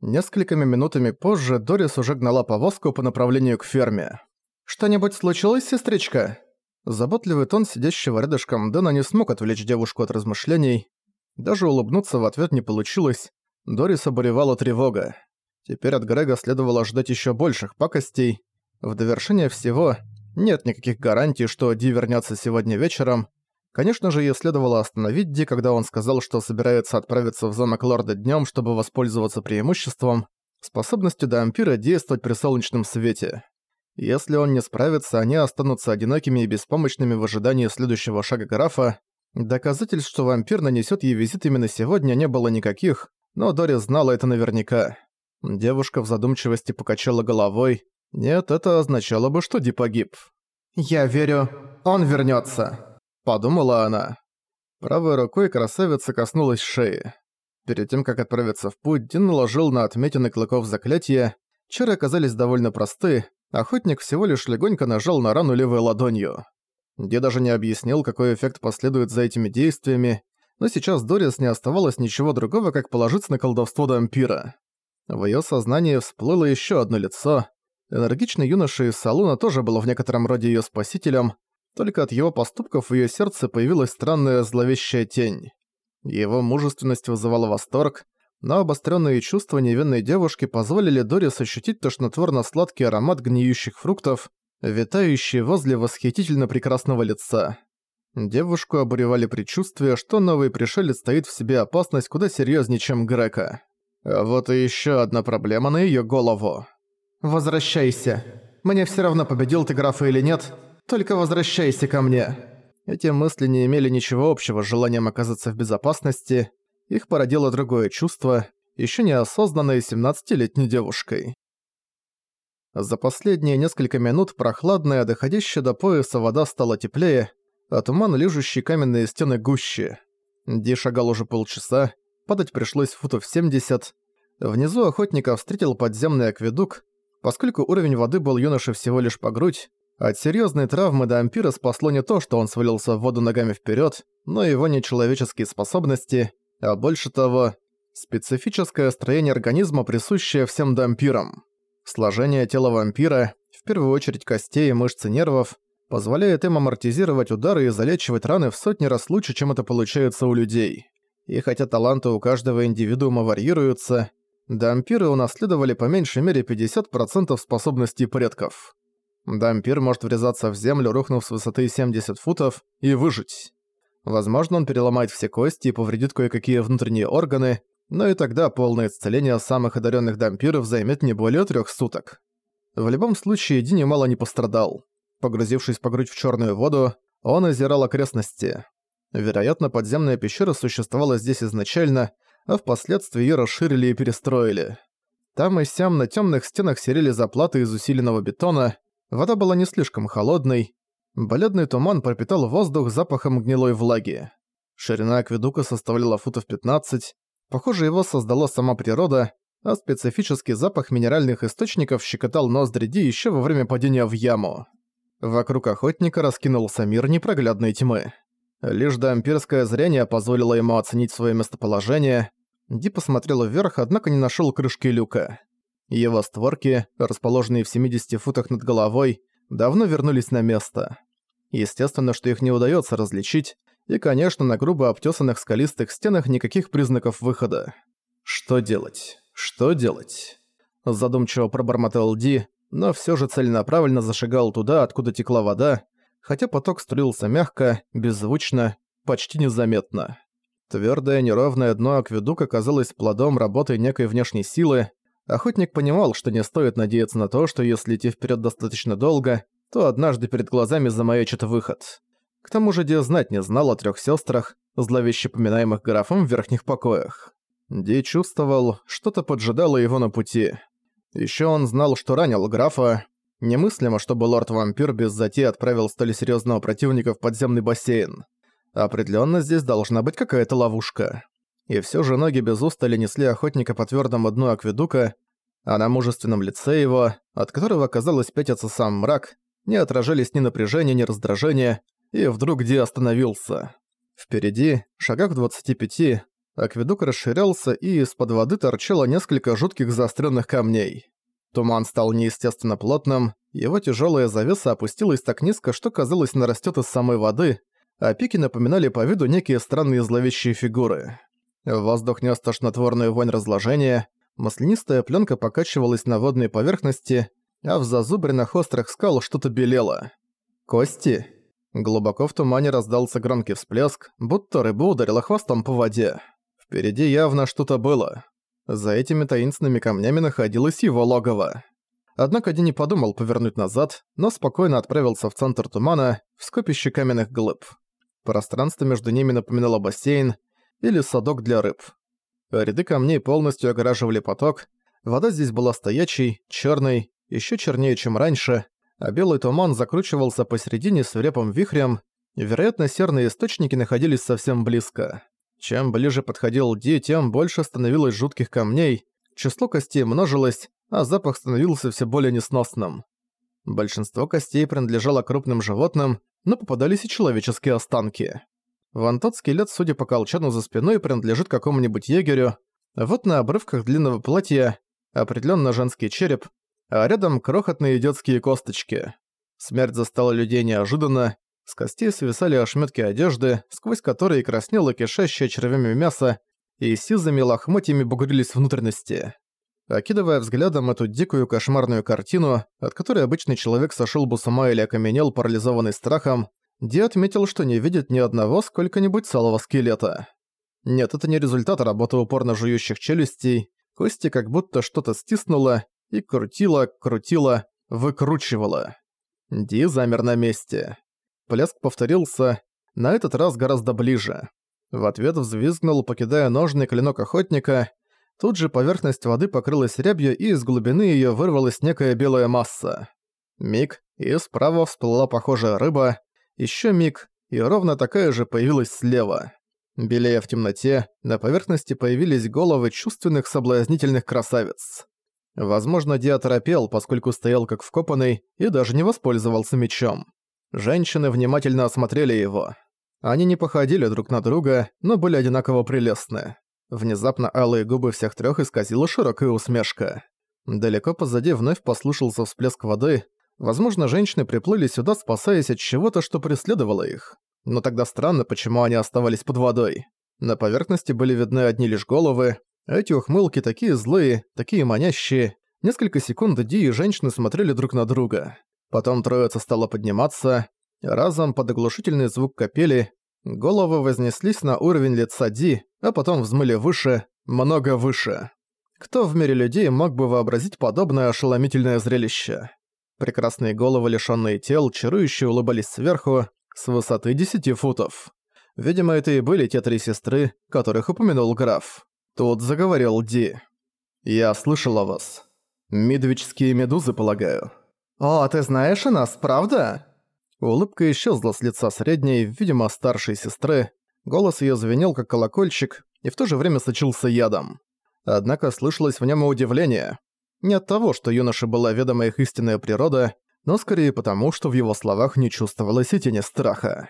Несколькими минутами позже Дорис уже гнала повозку по направлению к ферме. «Что-нибудь случилось, сестричка?» Заботливый тон сидящего рядышком Дэна не смог отвлечь девушку от размышлений. Даже улыбнуться в ответ не получилось. Дорис обуревала тревога. Теперь от Грега следовало ждать еще больших пакостей. В довершение всего, нет никаких гарантий, что Ди вернется сегодня вечером. Конечно же, ей следовало остановить Ди, когда он сказал, что собирается отправиться в замок Лорда днем, чтобы воспользоваться преимуществом, способностью Дампира действовать при солнечном свете. Если он не справится, они останутся одинокими и беспомощными в ожидании следующего шага графа. Доказательств, что вампир нанесет ей визит именно сегодня, не было никаких, но Дори знала это наверняка. Девушка в задумчивости покачала головой. Нет, это означало бы, что Ди погиб. «Я верю, он вернется, подумала она. Правой рукой красавица коснулась шеи. Перед тем, как отправиться в путь, Дин наложил на отметины клыков заклятия. Чары оказались довольно просты, Охотник всего лишь легонько нажал на рану левой ладонью. Ди даже не объяснил, какой эффект последует за этими действиями, но сейчас Дорис не оставалось ничего другого, как положиться на колдовство Дампира. В её сознании всплыло ещё одно лицо. Энергичный юноша из салуна тоже был в некотором роде её спасителем, только от его поступков в её сердце появилась странная зловещая тень. Его мужественность вызывала восторг, но обостренные чувства невинной девушки позволили Дорис ощутить тошнотворно-сладкий аромат гниющих фруктов, витающий возле восхитительно прекрасного лица. Девушку обуревали предчувствия, что новый пришелец стоит в себе опасность куда серьезнее, чем Грека. Вот и еще одна проблема на ее голову. «Возвращайся. Мне все равно, победил ты графа или нет, только возвращайся ко мне». Эти мысли не имели ничего общего с желанием оказаться в безопасности, их породило другое чувство, еще неосознанное 17-летней девушкой. За последние несколько минут прохладная, доходящая до пояса вода стала теплее, а туман, лижущий каменные стены гуще. Ди шагал уже полчаса, падать пришлось футов 70. Внизу охотника встретил подземный акведук, поскольку уровень воды был юноше всего лишь по грудь, от серьезной травмы до ампира спасло не то, что он свалился в воду ногами вперед, но его нечеловеческие способности, а больше того, специфическое строение организма, присущее всем дампирам. Сложение тела вампира, в первую очередь костей и мышц и нервов, позволяет им амортизировать удары и залечивать раны в сотни раз лучше, чем это получается у людей. И хотя таланты у каждого индивидуума варьируются, дампиры унаследовали по меньшей мере 50% способностей предков. Дампир может врезаться в землю, рухнув с высоты 70 футов, и выжить. Возможно, он переломает все кости и повредит кое-какие внутренние органы, но и тогда полное исцеление самых одаренных дампиров займет не более трех суток. В любом случае, Дини мало не пострадал. Погрузившись по грудь в черную воду, он озирал окрестности. Вероятно, подземная пещера существовала здесь изначально, а впоследствии ее расширили и перестроили. Там и сям на темных стенах серели заплаты из усиленного бетона, вода была не слишком холодной, Бледный туман пропитал воздух запахом гнилой влаги. Ширина акведука составляла футов 15. Похоже, его создала сама природа, а специфический запах минеральных источников щекотал ноздри Ди еще во время падения в яму. Вокруг охотника раскинулся мир непроглядной тьмы. Лишь дампирское зрение позволило ему оценить свое местоположение. Ди посмотрел вверх, однако не нашел крышки люка. Его створки, расположенные в 70 футах над головой, давно вернулись на место. Естественно, что их не удается различить, и, конечно, на грубо обтесанных скалистых стенах никаких признаков выхода. Что делать? Что делать? Задумчиво пробормотал Ди, но все же целенаправленно зашагал туда, откуда текла вода, хотя поток струился мягко, беззвучно, почти незаметно. Твердое неровное дно акведука казалось плодом работы некой внешней силы, Охотник понимал, что не стоит надеяться на то, что если идти вперед достаточно долго, то однажды перед глазами замаячит выход. К тому же Ди знать не знал о трех сестрах, зловеще поминаемых графом в верхних покоях. Ди чувствовал, что-то поджидало его на пути. Еще он знал, что ранил графа. Немыслимо, чтобы лорд-вампир без затеи отправил столь серьезного противника в подземный бассейн. Определенно здесь должна быть какая-то ловушка и все же ноги без устали несли охотника по твердому дну акведука, а на мужественном лице его, от которого, казалось, пятится сам мрак, не отражались ни напряжения, ни раздражения, и вдруг Ди остановился. Впереди, шагах в 25, Акведук расширялся, и из-под воды торчало несколько жутких заостренных камней. Туман стал неестественно плотным, его тяжелая завеса опустилась так низко, что казалось нарастет из самой воды, а пики напоминали по виду некие странные зловещие фигуры. Воздух нес тошнотворную вонь разложения, маслянистая пленка покачивалась на водной поверхности, а в зазубринах острых скал что-то белело. «Кости?» Глубоко в тумане раздался громкий всплеск, будто рыба ударила хвостом по воде. Впереди явно что-то было. За этими таинственными камнями находилось его логово. Однако Ди подумал повернуть назад, но спокойно отправился в центр тумана, в скопище каменных глыб. Пространство между ними напоминало бассейн или садок для рыб. Ряды камней полностью огораживали поток, вода здесь была стоячей, черной, еще чернее, чем раньше, а белый туман закручивался посередине свирепым вихрем, вероятно, серные источники находились совсем близко. Чем ближе подходил Ди, тем больше становилось жутких камней, число костей множилось, а запах становился все более несносным. Большинство костей принадлежало крупным животным, но попадались и человеческие останки. Вон тот скелет, судя по колчану за спиной, принадлежит какому-нибудь егерю, вот на обрывках длинного платья определенно женский череп, а рядом крохотные детские косточки. Смерть застала людей неожиданно, с костей свисали ошметки одежды, сквозь которые краснело кишащее червями мясо, и сизыми лохмотьями бугрились внутренности. Окидывая взглядом эту дикую кошмарную картину, от которой обычный человек сошел бы с ума или окаменел, парализованный страхом, Ди отметил, что не видит ни одного сколько-нибудь целого скелета. Нет, это не результат работы упорно жующих челюстей, кости как будто что-то стиснуло и крутило, крутило, выкручивало. Ди замер на месте. Плеск повторился, на этот раз гораздо ближе. В ответ взвизгнул, покидая ножный клинок охотника. Тут же поверхность воды покрылась рябью, и из глубины её вырвалась некая белая масса. Миг, и справа всплыла похожая рыба, ещё миг, и ровно такая же появилась слева. Белея в темноте, на поверхности появились головы чувственных соблазнительных красавиц. Возможно, Ди оторопел, поскольку стоял как вкопанный и даже не воспользовался мечом. Женщины внимательно осмотрели его. Они не походили друг на друга, но были одинаково прелестны. Внезапно алые губы всех трёх исказила широкая усмешка. Далеко позади вновь послушался всплеск воды. Возможно, женщины приплыли сюда, спасаясь от чего-то, что преследовало их. Но тогда странно, почему они оставались под водой. На поверхности были видны одни лишь головы, эти ухмылки такие злые, такие манящие. Несколько секунд Ди и женщины смотрели друг на друга. Потом троица стала подниматься. Разом под оглушительный звук капели головы вознеслись на уровень лица Ди, а потом взмыли выше, много выше. Кто в мире людей мог бы вообразить подобное ошеломительное зрелище? Прекрасные головы, лишённые тел, чарующие улыбались сверху, с высоты 10 футов. Видимо, это и были те три сестры, которых упомянул граф. Тут заговорил Ди. «Я слышал о вас. Медвические медузы, полагаю». «О, ты знаешь о нас, правда?» Улыбка исчезла с лица средней, видимо, старшей сестры. Голос её звенел, как колокольчик, и в то же время сочился ядом. Однако слышалось в нём и удивление. Не от того, что юноше была ведома их истинная природа, но скорее потому, что в его словах не чувствовалось и тени страха.